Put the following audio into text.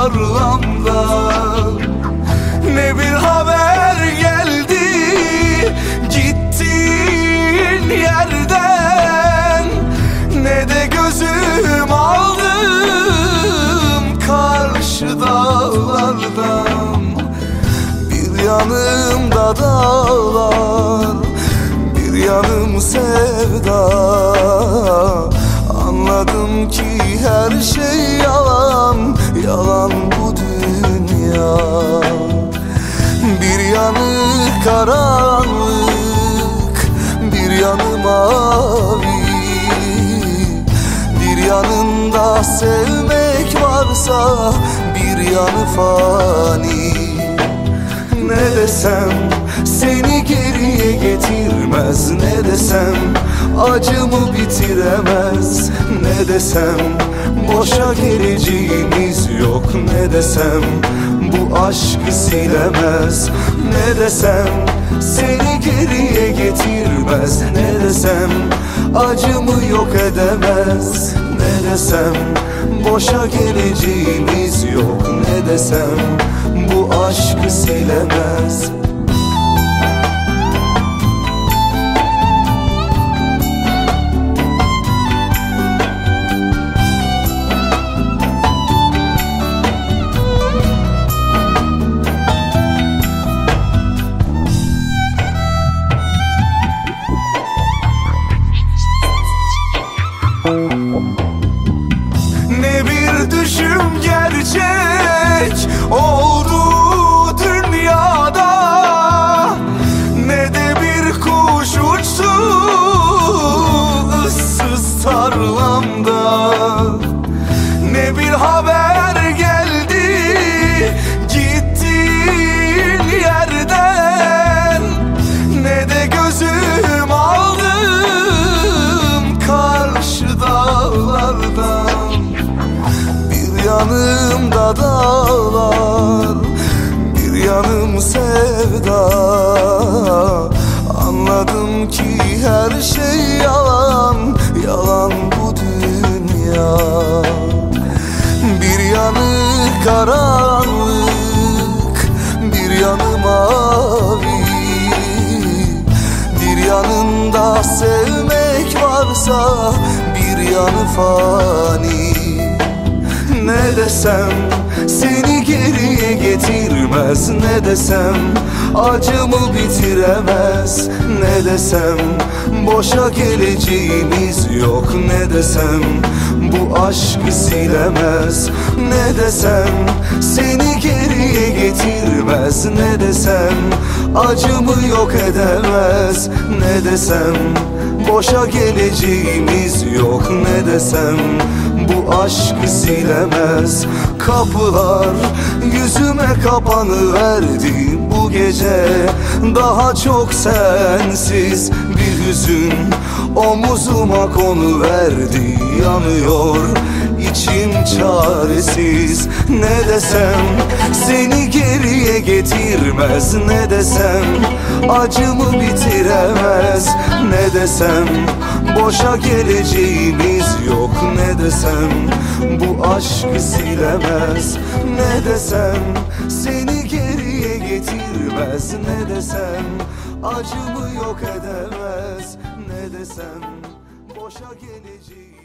tarlamdan Ne bir haber geldi gittiğin yerden Ne de gözüm aldım karşı dağlardan. Bir yanımda dağlar bir yanım sevda. Anladım ki her şey yalan. Yalan bu dünya. Bir yanı karanlık Bir yanı mavi. Bir yanında sevmek varsa Bir yanı fani. Ne desem seni geriye getirmez Ne desem acımı bitiremez. Ne desem boşa geleceğimiz yok Ne desem bu aşkı silemez. Ne desem seni geriye getirmez. Ne desem acımı yok edemez. Ne desem boşa geleceğimiz yok. Ne desem bu aşkı silemez yanımda dağlar Bir yanım sevda. Anladım ki her şey yalan Yalan bu dünya. Bir yanı karanlık Bir yanı mavi. Bir yanında sevmek varsa Bir yanı fani ne desem seni geriye getirmez. Ne desem acımı bitiremez. Ne desem boşa geleceğimiz yok. Ne desem bu aşkı silemez. Ne desem seni geriye getirmez. Ne desem acımı yok edemez. Ne desem boşa geleceğimiz yok. Ne desem bu aşkı silemez. Kapılar yüzüme kapanıverdi bu gece. Daha çok sensiz bir hüzün omuzuma konuverdi. Yanıyor içim çaresiz. Ne desem seni geriye getirmez. Ne desem acımı bitiremez. Ne desem boşa geleceğimiz yok. Ne desem bu aşkı silemez. Ne desem seni geriye getirmez. Ne desem acımı yok edemez. Ne desem boşa geleceği